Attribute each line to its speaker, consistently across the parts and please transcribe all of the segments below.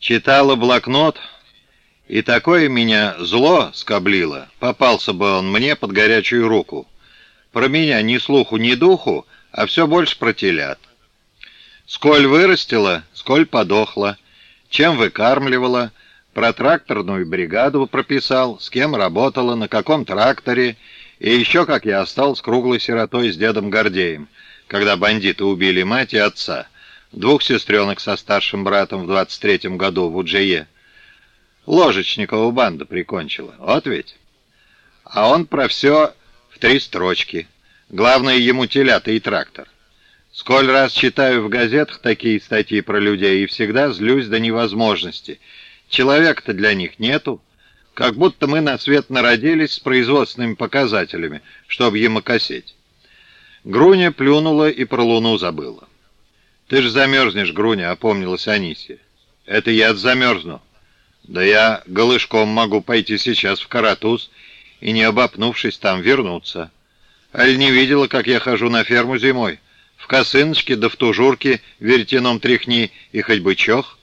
Speaker 1: Читала блокнот, и такое меня зло скоблило, попался бы он мне под горячую руку. Про меня ни слуху, ни духу, а все больше про телят. Сколь вырастила, сколь подохла, чем выкармливала, про тракторную бригаду прописал, с кем работала, на каком тракторе, и еще как я остался круглой сиротой с дедом Гордеем, когда бандиты убили мать и отца, двух сестренок со старшим братом в 23-м году в Уджее. Ложечникова банда прикончила, вот ведь. А он про все в три строчки. Главное ему телята и трактор. Сколь раз читаю в газетах такие статьи про людей и всегда злюсь до невозможности. Человека-то для них нету. Как будто мы на свет народились с производственными показателями, чтобы ему косеть. Груня плюнула и про луну забыла. «Ты же замерзнешь, Груня», — опомнилась Анисия. «Это я замерзну. Да я голышком могу пойти сейчас в Каратуз и, не обопнувшись, там вернуться. Аль не видела, как я хожу на ферму зимой? В косыночке да в тужурке веретеном тряхни и хоть бы чох.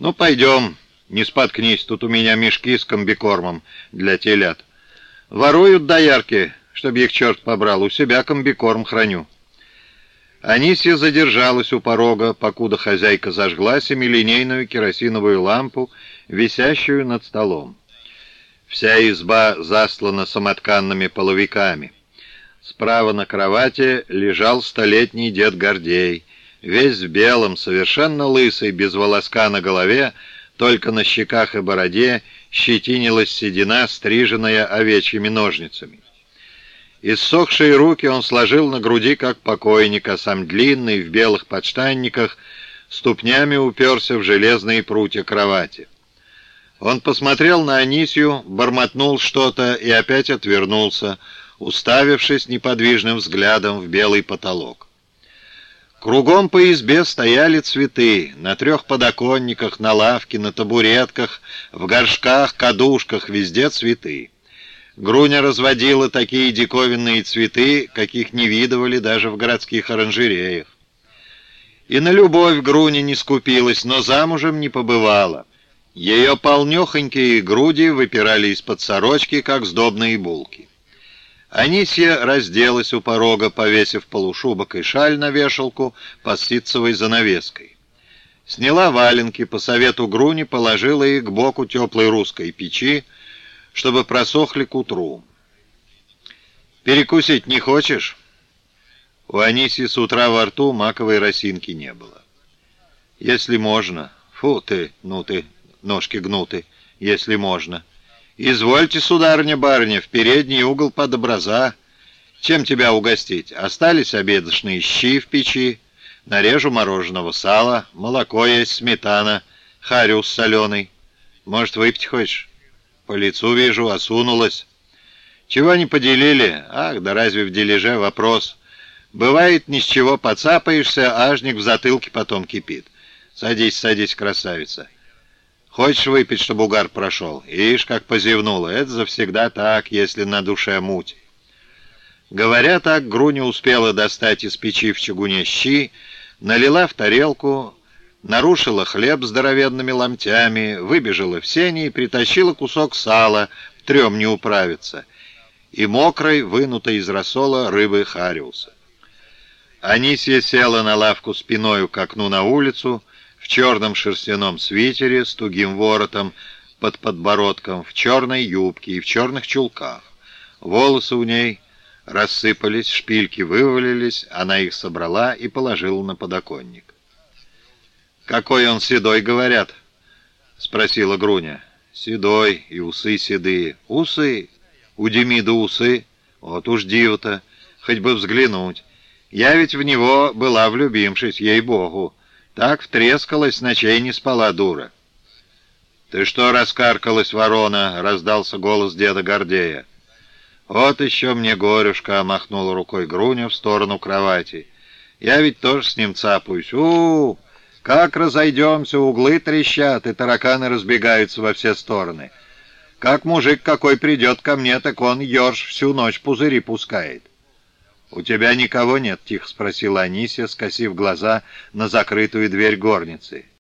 Speaker 1: Ну, пойдем, не споткнись, тут у меня мешки с комбикормом для телят. Воруют доярки, чтобы их черт побрал, у себя комбикорм храню. Анисия задержалась у порога, покуда хозяйка зажгла семилинейную керосиновую лампу, висящую над столом. Вся изба заслана самотканными половиками. Справа на кровати лежал столетний дед Гордей, весь в белом, совершенно лысый, без волоска на голове, только на щеках и бороде щетинилась седина, стриженная овечьими ножницами. Иссохшие руки он сложил на груди, как покойник, а сам длинный, в белых подштанниках, ступнями уперся в железные прутья кровати. Он посмотрел на Анисью, бормотнул что-то и опять отвернулся, уставившись неподвижным взглядом в белый потолок. Кругом по избе стояли цветы, на трех подоконниках, на лавке, на табуретках, в горшках, кадушках, везде цветы. Груня разводила такие диковинные цветы, каких не видывали даже в городских оранжереях. И на любовь Груня не скупилась, но замужем не побывала. Ее полнехонькие груди выпирали из-под сорочки, как сдобные булки. Анисья разделась у порога, повесив полушубок и шаль на вешалку под ситцевой занавеской. Сняла валенки, по совету Груни положила их к боку теплой русской печи, чтобы просохли к утру. «Перекусить не хочешь?» У Анисии с утра во рту маковой росинки не было. «Если можно. Фу ты, ну ты, ножки гнуты, если можно». «Извольте, сударыня-барыня, в передний угол под образа. Чем тебя угостить? Остались обедочные щи в печи, нарежу мороженого сала, молоко есть, сметана, харюс соленый. Может, выпить хочешь? По лицу вижу, осунулась. Чего не поделили? Ах, да разве в дележе вопрос? Бывает, ни с чего подцапаешься, ажник в затылке потом кипит. Садись, садись, красавица». Хочешь выпить, чтобы угар прошел? Ишь, как позевнула. Это завсегда так, если на душе муть. Говоря так, Груня успела достать из печи в чугуне щи, налила в тарелку, нарушила хлеб здоровенными ломтями, выбежала в сени и притащила кусок сала, трем не управиться, и мокрой, вынутой из рассола рыбы хариуса. Анисия села на лавку спиною к окну на улицу, в черном шерстяном свитере с тугим воротом под подбородком, в черной юбке и в черных чулках. Волосы у ней рассыпались, шпильки вывалились, она их собрала и положила на подоконник. «Какой он седой, говорят?» — спросила Груня. «Седой, и усы седые. Усы? У Демида усы? Вот уж диво-то, хоть бы взглянуть. Я ведь в него была влюбившись, ей-богу. Так втрескалась, ночей не спала дура. «Ты что раскаркалась, ворона?» — раздался голос деда Гордея. «Вот еще мне горюшка!» — махнула рукой Груня в сторону кровати. «Я ведь тоже с ним цапаюсь. у, -у, -у Как разойдемся, углы трещат, и тараканы разбегаются во все стороны. Как мужик какой придет ко мне, так он, ерш, всю ночь пузыри пускает. «У тебя никого нет?» — тихо спросила Анисия, скосив глаза на закрытую дверь горницы.